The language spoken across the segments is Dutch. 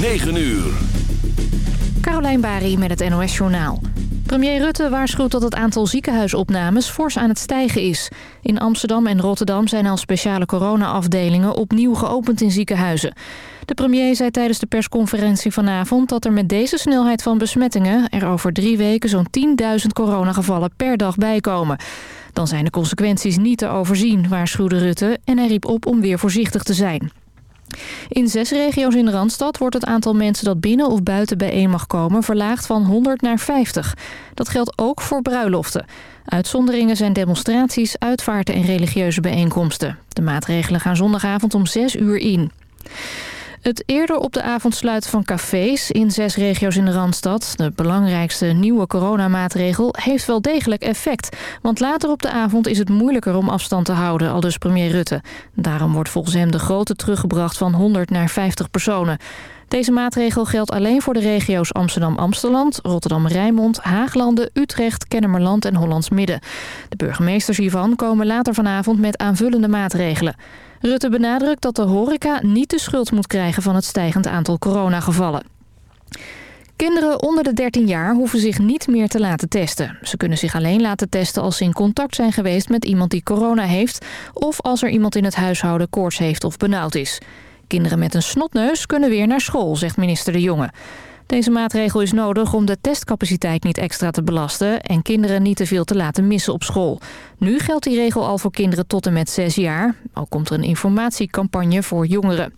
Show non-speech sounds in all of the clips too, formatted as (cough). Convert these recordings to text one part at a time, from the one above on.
9 uur. Carolijn Bari met het NOS Journaal. Premier Rutte waarschuwt dat het aantal ziekenhuisopnames fors aan het stijgen is. In Amsterdam en Rotterdam zijn al speciale corona-afdelingen opnieuw geopend in ziekenhuizen. De premier zei tijdens de persconferentie vanavond dat er met deze snelheid van besmettingen... er over drie weken zo'n 10.000 coronagevallen per dag bijkomen. Dan zijn de consequenties niet te overzien, waarschuwde Rutte... en hij riep op om weer voorzichtig te zijn. In zes regio's in de Randstad wordt het aantal mensen dat binnen of buiten bijeen mag komen verlaagd van 100 naar 50. Dat geldt ook voor bruiloften. Uitzonderingen zijn demonstraties, uitvaarten en religieuze bijeenkomsten. De maatregelen gaan zondagavond om 6 uur in. Het eerder op de avond sluiten van cafés in zes regio's in de Randstad... de belangrijkste nieuwe coronamaatregel, heeft wel degelijk effect. Want later op de avond is het moeilijker om afstand te houden, al dus premier Rutte. Daarom wordt volgens hem de grootte teruggebracht van 100 naar 50 personen. Deze maatregel geldt alleen voor de regio's Amsterdam-Amsteland, Rotterdam-Rijnmond, Haaglanden, Utrecht, Kennemerland en Hollands Midden. De burgemeesters hiervan komen later vanavond met aanvullende maatregelen. Rutte benadrukt dat de horeca niet de schuld moet krijgen van het stijgend aantal coronagevallen. Kinderen onder de 13 jaar hoeven zich niet meer te laten testen. Ze kunnen zich alleen laten testen als ze in contact zijn geweest met iemand die corona heeft... of als er iemand in het huishouden koorts heeft of benauwd is. Kinderen met een snotneus kunnen weer naar school, zegt minister De Jonge. Deze maatregel is nodig om de testcapaciteit niet extra te belasten... en kinderen niet te veel te laten missen op school. Nu geldt die regel al voor kinderen tot en met 6 jaar. Ook komt er een informatiecampagne voor jongeren.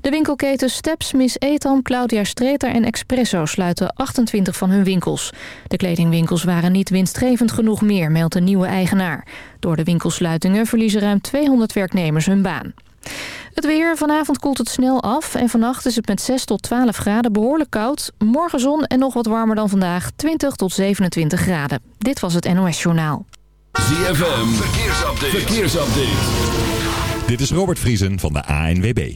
De winkelketens Steps, Miss Etam, Claudia Streeter en Expresso sluiten 28 van hun winkels. De kledingwinkels waren niet winstgevend genoeg meer, meldt een nieuwe eigenaar. Door de winkelsluitingen verliezen ruim 200 werknemers hun baan. Het weer. Vanavond koelt het snel af en vannacht is het met 6 tot 12 graden behoorlijk koud. Morgen zon en nog wat warmer dan vandaag, 20 tot 27 graden. Dit was het NOS Journaal. ZFM. Verkeersupdate. Verkeersupdate. Dit is Robert Vriesen van de ANWB.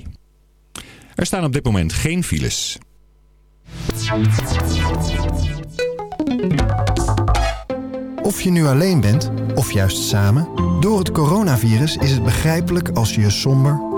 Er staan op dit moment geen files. Of je nu alleen bent, of juist samen... door het coronavirus is het begrijpelijk als je je somber,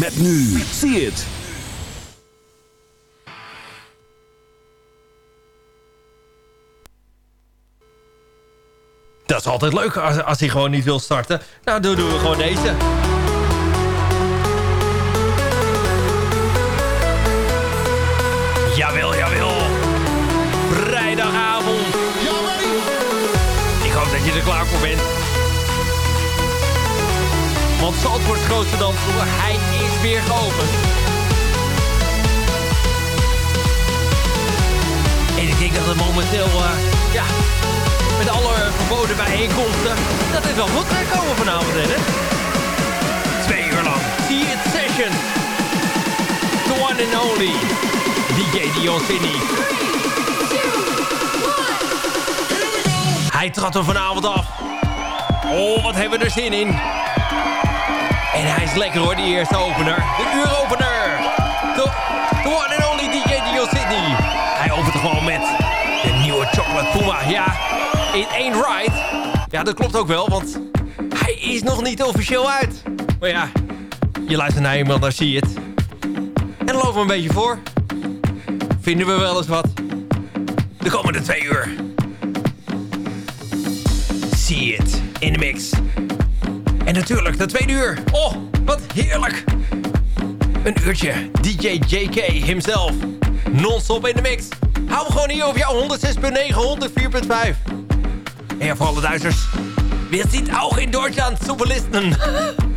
Met nu, zie het. Dat is altijd leuk als, als hij gewoon niet wil starten. Nou, dan doen we gewoon deze. Jawel, jawel. Vrijdagavond. Ik hoop dat je er klaar voor bent. Want Zandvoorts grootste dansvloer, hij is weer geopend. En ik denk dat het momenteel, eh, ja, met alle verboden bijeenkomsten, dat is wel goed gaan komen vanavond, hè? Twee uur lang. See It Session. The one and only. DJ Dion Sydney. Hij trad er vanavond af. Oh, wat hebben we er zin in. En hij is lekker hoor, die eerste opener. De uuropener. The, the one and only DJ Dion Sydney. Hij opent gewoon met de nieuwe Chocolate Puma. Ja, in één ride. Ja, dat klopt ook wel, want hij is nog niet officieel uit. Maar ja, je luistert naar iemand, dan zie je het. En lopen we een beetje voor. Vinden we wel eens wat. De komende twee uur. Zie het in de mix. Natuurlijk de tweede uur. Oh, wat heerlijk. Een uurtje DJ JK himself. Non-stop in de mix. Hou gewoon hier op jouw 106.9, 104.5. En voor alle Duitsers. Wir sind auch in Deutschland zu (laughs)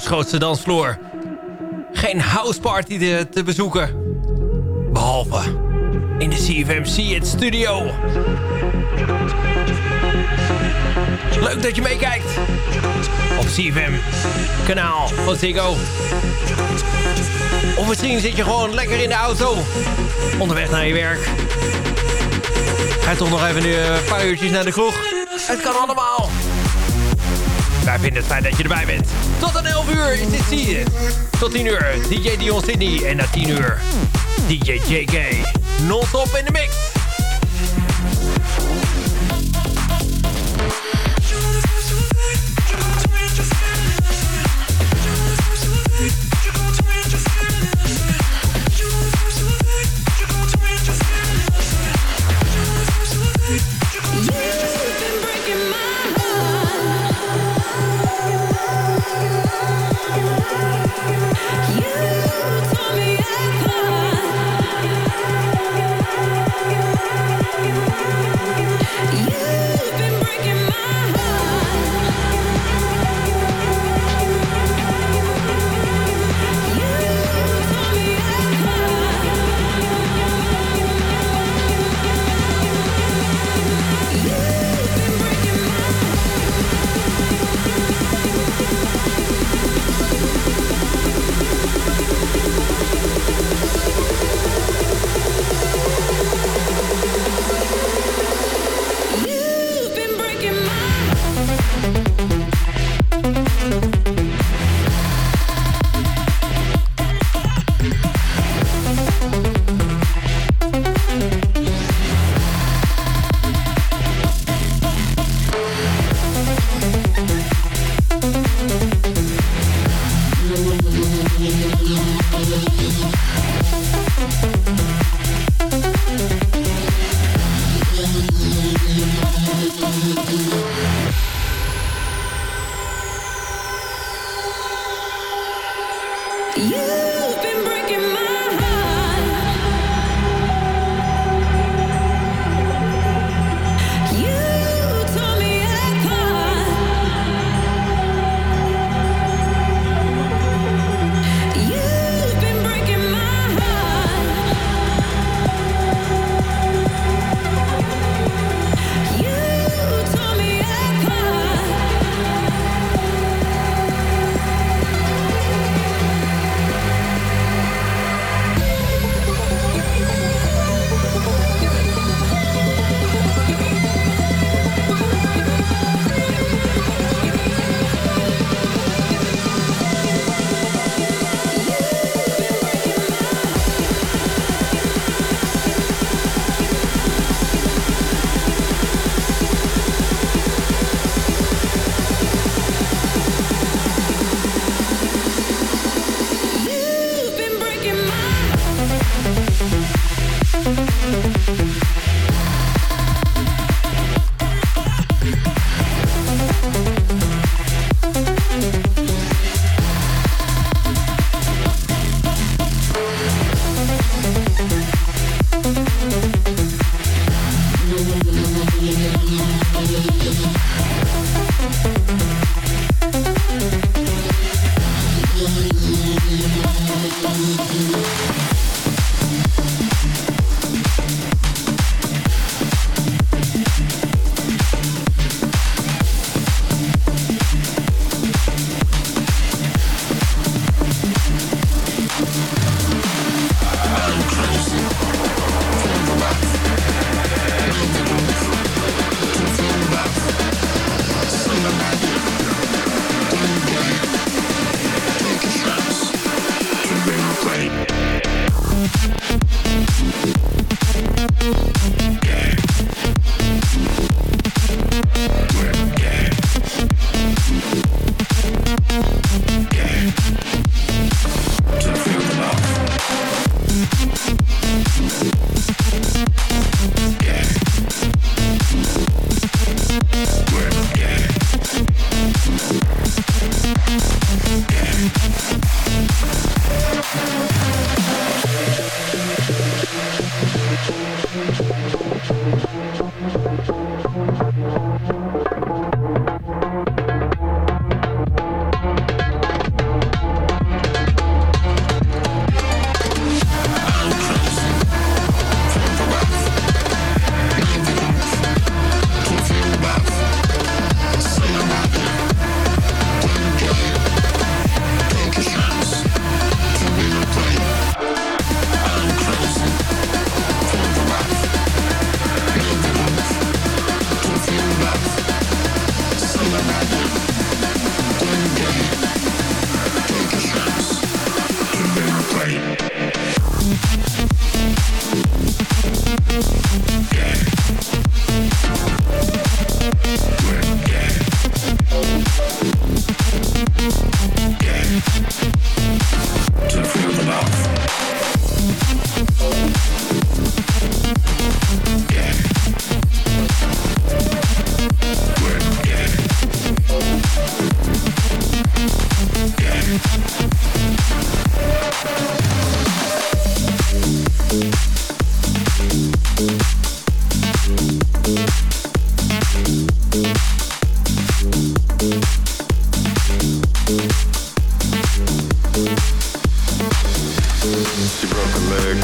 Zandvoorts dansvloer. Geen houseparty te, te bezoeken. Behalve in de CFMC het studio. Leuk dat je meekijkt. Op CFM. Kanaal van Ziggo. Of misschien zit je gewoon lekker in de auto. Onderweg naar je werk. Ga toch nog even een paar uurtjes naar de kroeg. Het kan allemaal. Wij vinden het fijn dat je erbij bent. Tot aan 11 uur is dit zie. Tot 10 uur DJ Dion Sydney. En na 10 uur DJ JK. Non-stop in de mix.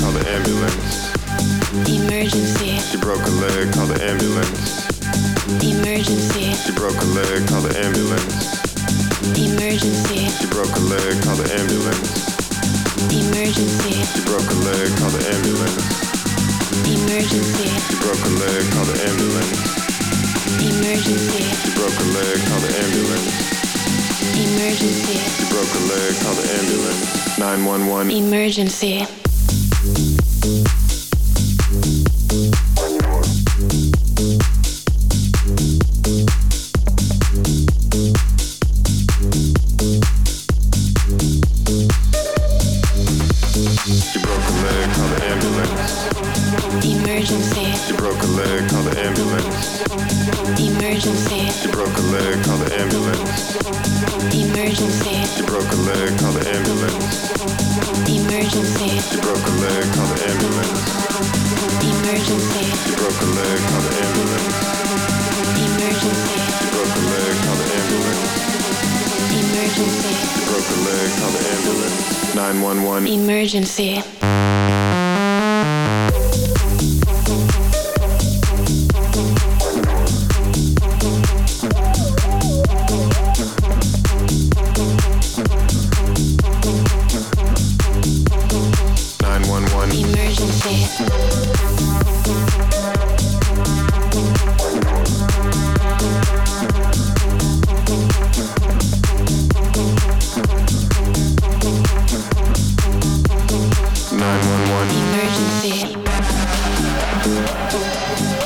call the ambulance. Emergency. She broke a leg, call the ambulance. Emergency. She broke a leg, call the ambulance. Emergency. She broke a leg, call the ambulance. Emergency. She broke a leg, call the ambulance. Emergency. She broke a leg, call the ambulance. Emergency. She broke a leg, call the ambulance. Emergency. She broke a leg, call the ambulance. 911. Emergency.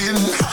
skin.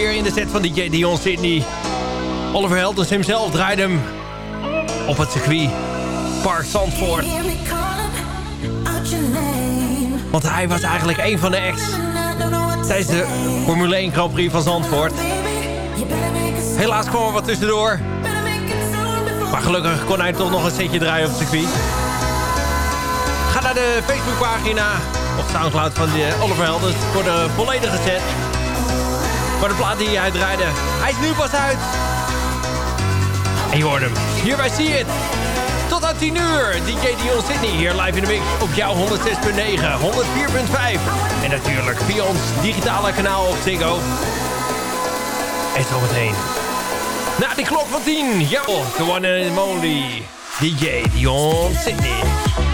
hier in de set van DJ Dion Sydney. Oliver Heldens hemzelf draaide hem op het circuit Park Zandvoort. Want hij was eigenlijk een van de ex tijdens de Formule 1 Grand Prix van Zandvoort. Helaas kwam er wat tussendoor. Maar gelukkig kon hij toch nog een setje draaien op het circuit. Ga naar de Facebookpagina of Soundcloud van de Oliver Helders voor de volledige set. Maar de plaat die hij draaide, hij is nu pas uit. En je hoort hem. Hierbij zie je het. Tot aan 10 uur. DJ Dion Sydney hier live in de mix op jouw 106.9, 104.5. En natuurlijk via ons digitale kanaal op Ziggo. En zo meteen. Na de klok van 10. Jou, the one and only DJ Dion Sydney.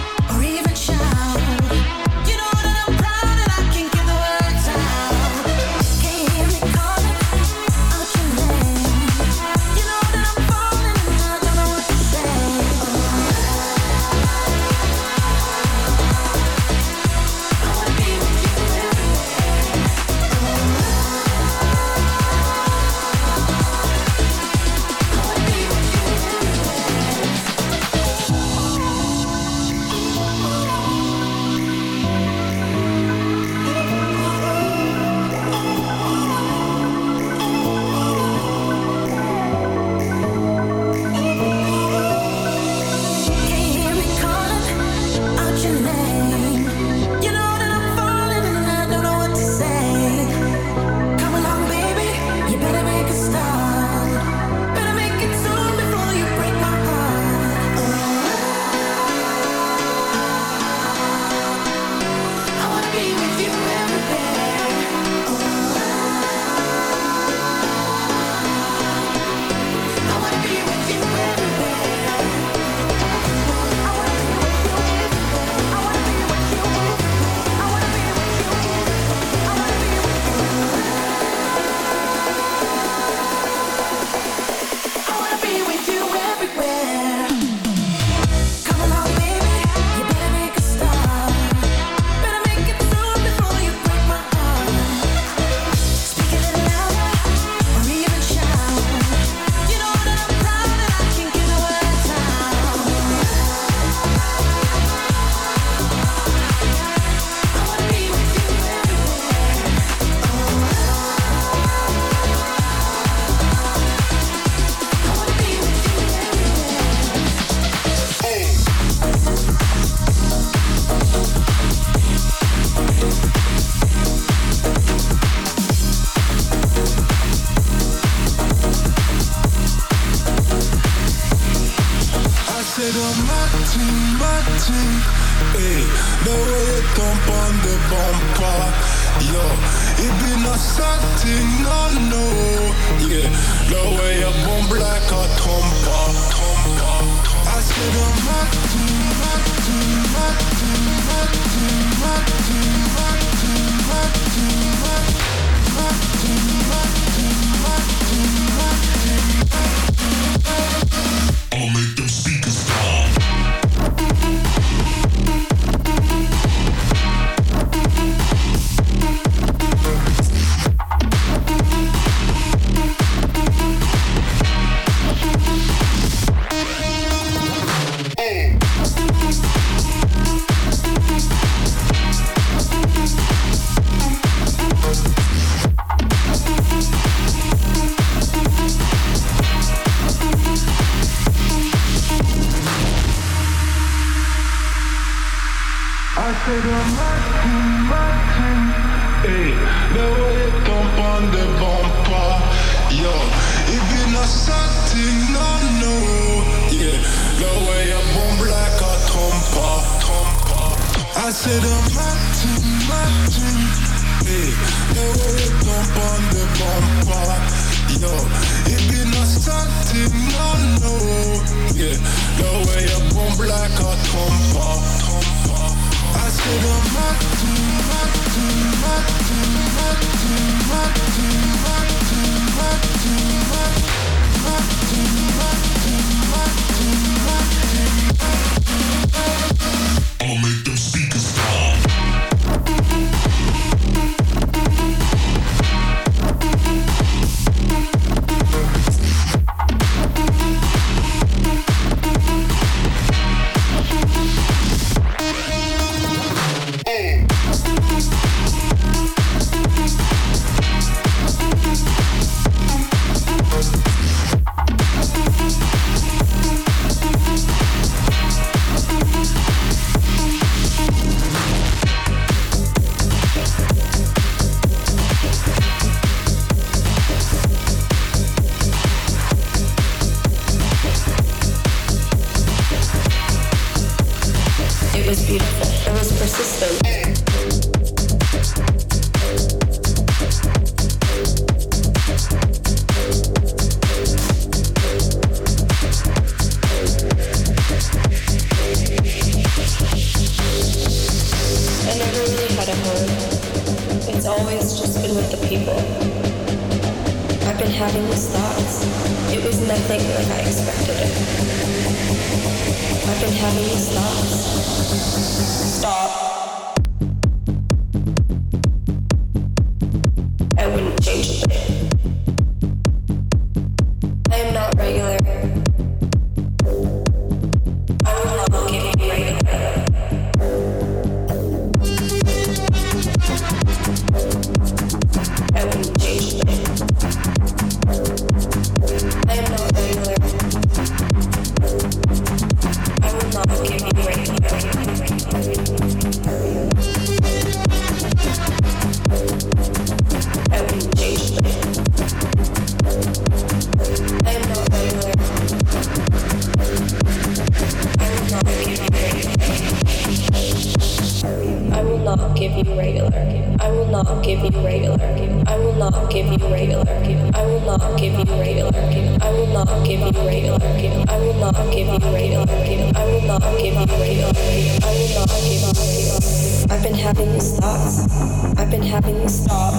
I've been having this thought.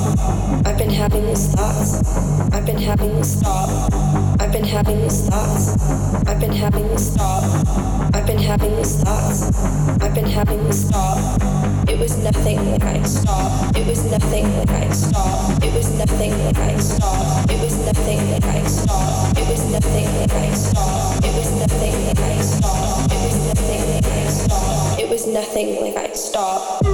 I've been having these thoughts. I've been having this thought. I've been having these thoughts. I've been having this thought. I've been having these thoughts. I've been having this thought. It was nothing like I stopped. It was nothing like I stopped. It was nothing like I stopped. It was nothing like I stopped. It was nothing like I. It was nothing like I. It was nothing like I. It was nothing like I stopped.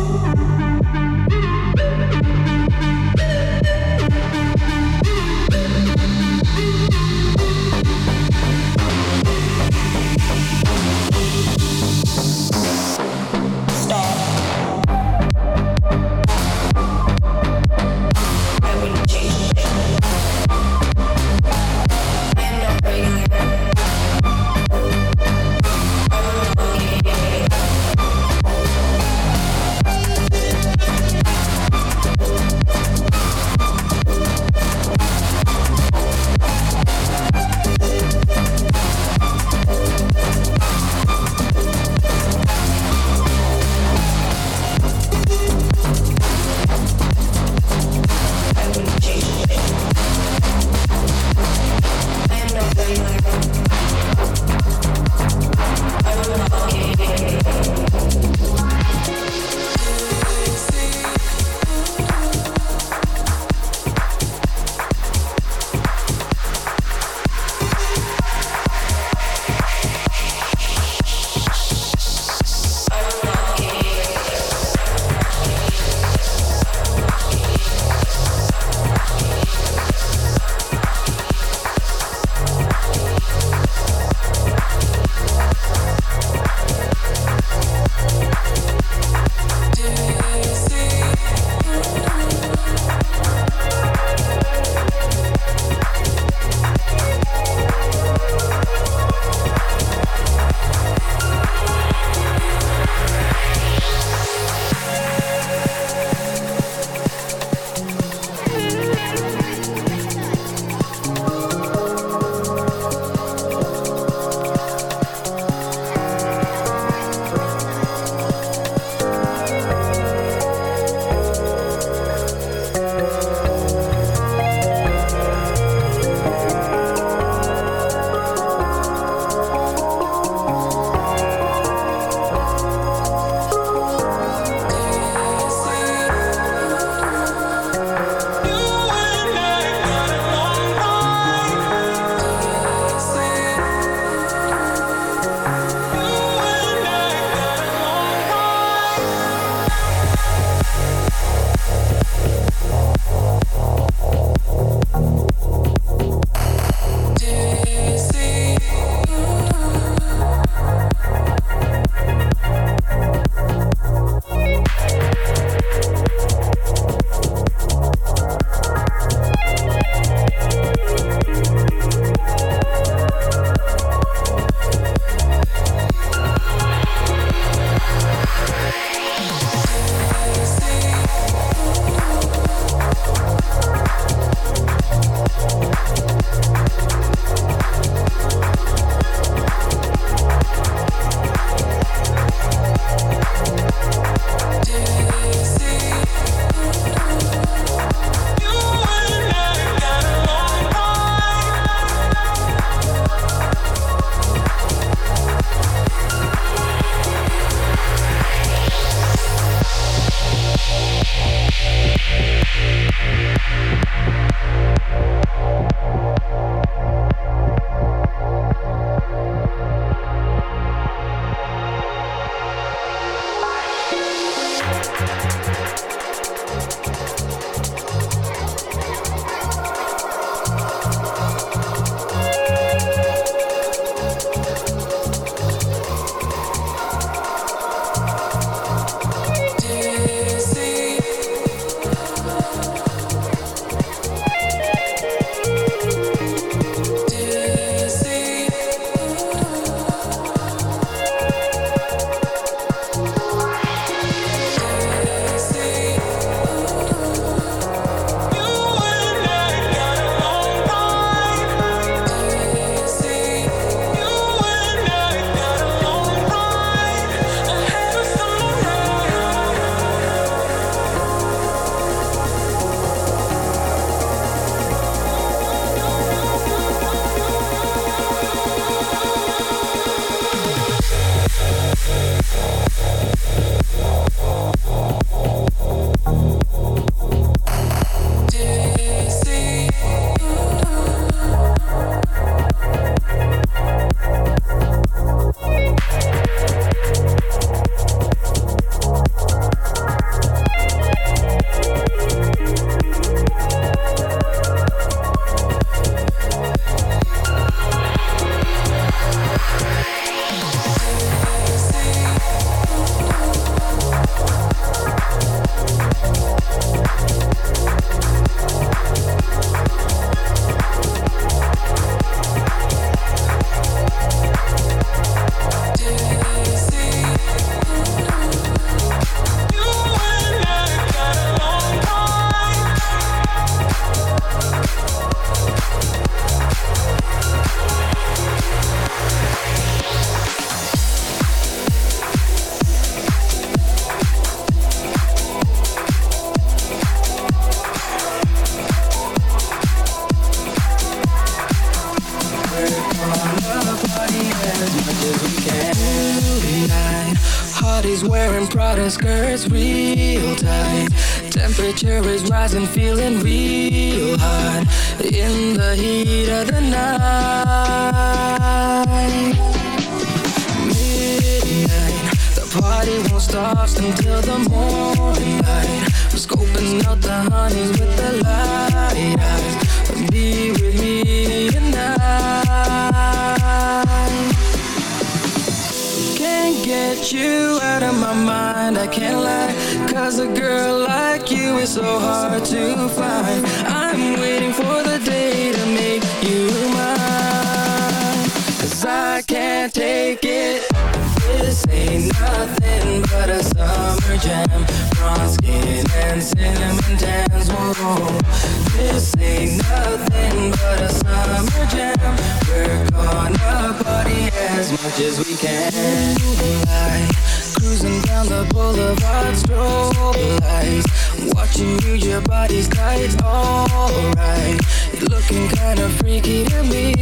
Much as we can. Moonlight, Cruising down the boulevard, strobe lights. Watching you, your body's tight, alright. You're looking kinda freaky to me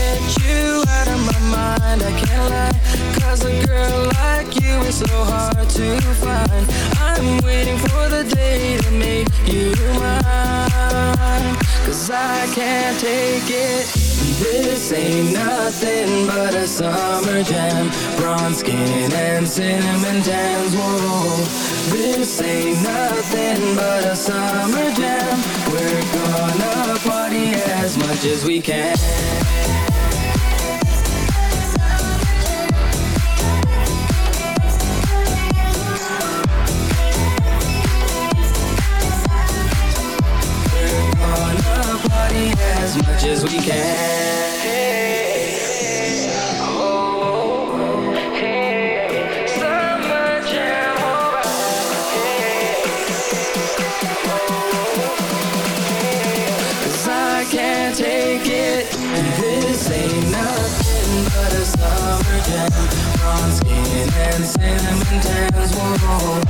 get you out of my mind, I can't lie Cause a girl like you is so hard to find. I'm waiting for the day to make you mine. Cause I can't take it. This ain't nothing but a summer jam. Bronze skin and cinnamon tans, whoa. This ain't nothing but a summer jam. We're gonna party as much as we can as much as we can. Oh, hey, summer jam, Cause I can't take it. This ain't nothing but a summer jam. Bronze skin and cinnamon tans, whoa.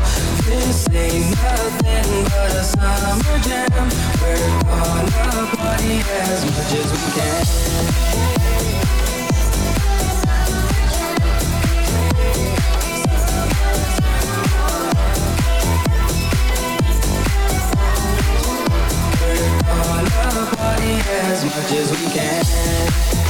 This ain't we can. We're gonna party as much as we can.